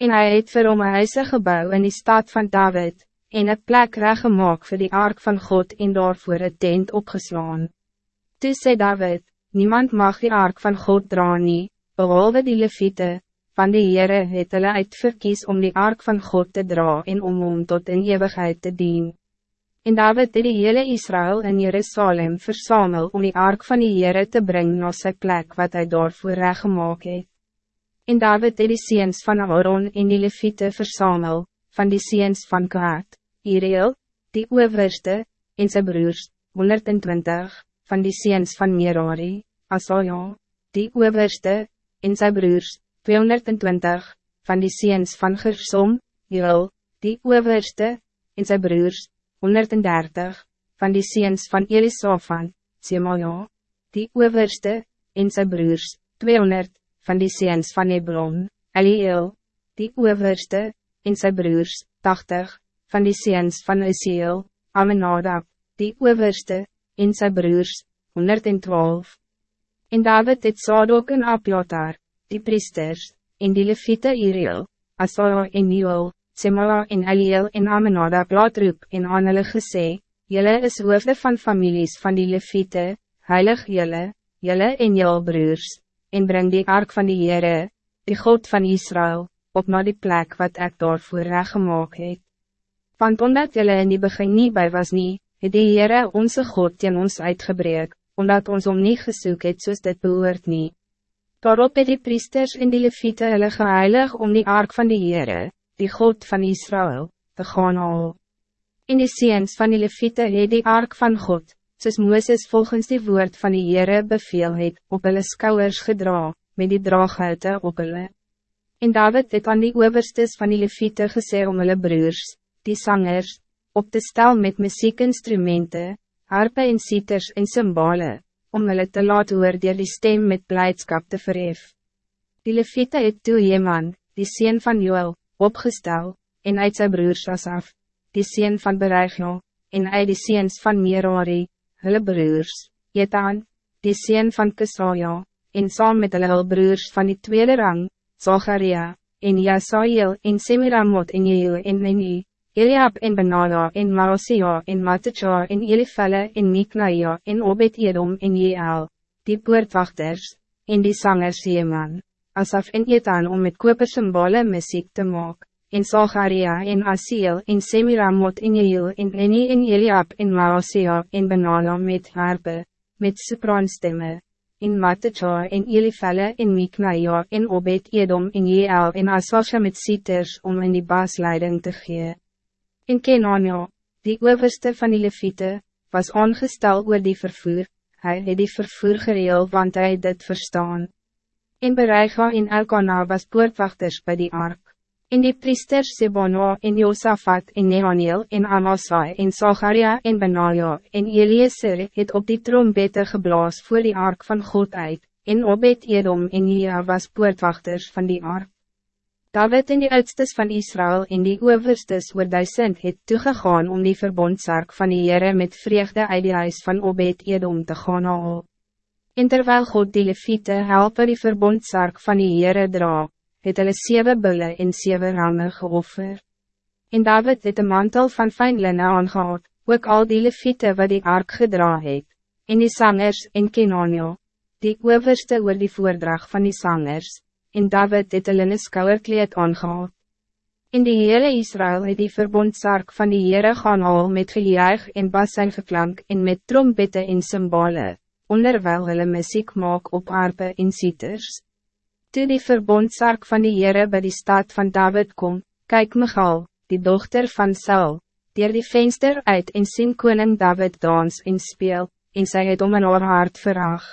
En hij het vir hom een huise gebouw in die stad van David, en een plek reggemaak vir die ark van God en daarvoor een tent opgeslaan. Toe sê David, niemand mag die ark van God dra nie, behalve die leviete, van die Heere het hulle uitverkies om die ark van God te dra en om hom tot in eeuwigheid te dien. En David het die hele Israël in Jerusalem versamel om die ark van die Heere te brengen na sy plek wat hij daarvoor reggemaak het. En David het die seens van Aaron en die leviete versamel, van die seens van Kaat, Iriel, die overste, en sy broers, 120, van die seens van Merari, Asaja, die overste, en sy broers, 220, van die seens van Gersom, Joel, die overste, en sy broers, 130, van die seens van Elisafan, Semaja, die overste, en sy broers, 200, van die seens van Hebron, Eliel, die overste, en sy broers, 80, van die seens van Isiel, Amenadab, die overste, en sy broers, 112. En David het Sadok en Abjatar, die priesters, en die leviete Iriel, Asala en Joel, Semala en Eliel en Amenadab laat roep en aan hulle gesê, Julle is hoofde van families van die leviete, heilig julle, julle en jul broers, en breng die ark van die Heere, die God van Israël, op naar die plek wat ek daarvoor reggemaak het. Want omdat julle in die begin nie bij was nie, het die Heere onze God teen ons uitgebreek, omdat ons om nie gesoek het soos dit behoort nie. Daarop het die priesters en die leviete hulle geheilig om die ark van die Heere, die God van Israël, te gaan haal. In die seens van die leviete het die ark van God, soos Mooses volgens die woord van die Heere beveel het, op hulle skouwers gedra, met die draaghoute op hulle. En David het aan die overstes van die leviete gesê om hulle broers, die zangers, op te stel met muziekinstrumenten, harpe en sieters en cymbalen om hulle te laat hoor dier die stem met blijdschap te verhef. Die leviete het toe Jeman, die sien van Joel, opgestel, en uit sy broers af, die sien van Beregno, en uit die seens van Merari, hulle broers, Jetan, die sien van Kesaja, en saam met hulle broers van die tweede rang, Zacharia, en Jasael en Semiramot en Jehu en Neni, Eliab en Benada en Maasia en Matcha en Elifelle en Miknaia en Obed Edom en Jeel, die poortwachters, en die sangers Jeman, Asaf en Etan om met kopersymbole muziek te maak, en Zacharia en Asiel en Semiramot en Jehil en Eni en Eliab en Maasia en Benada met harpe, met sopraanstemme, en Matcha en Elifelle en Miknaia en Obed Edom en Jeel en Asasha met siters om in die basleiding te gee. En Kenania, die overste van die Leviete, was aangestel oor die vervoer, hij het die vervoer gereel want hij dit verstaan. En Bereiga en Elkana was poortwachters bij die ark. En die priesters Sebano en Josafat en Nehaneel en Amasai en Zacharia en Benaja en Eliezer het op die trompette geblaas voor die ark van God uit, en Obed Edom en Nia was poortwachters van die ark. David en die oudstes van Israël en die overstes oor duisend het toegegaan om die verbondsark van die Heere met vreugde uit die huis van Obed Edom te gaan haal. En terwijl God die leviete helper die verbondsark van die Heere dra, het hulle sewe bulle en sewe ramme geoffer. En David het een mantel van fijn linne aangehad, ook al die leviete wat die ark gedra het, en die sangers en Kenanio, die overste oor die voordrag van die sangers, en David het een skouwerkleed aangehad. In die hele Israël het die verbondsark van die Heere gaan haal met gejuig en bassijn geklank en met trompette en symbole, onderwijl hulle muziek maak op arpe en sieters. Toe die verbondsark van die Heere by die stad van David kom, kyk Michal, die dochter van Saul, dier die venster uit en sien koning David dans en speel, en sy het om in haar hart verraag.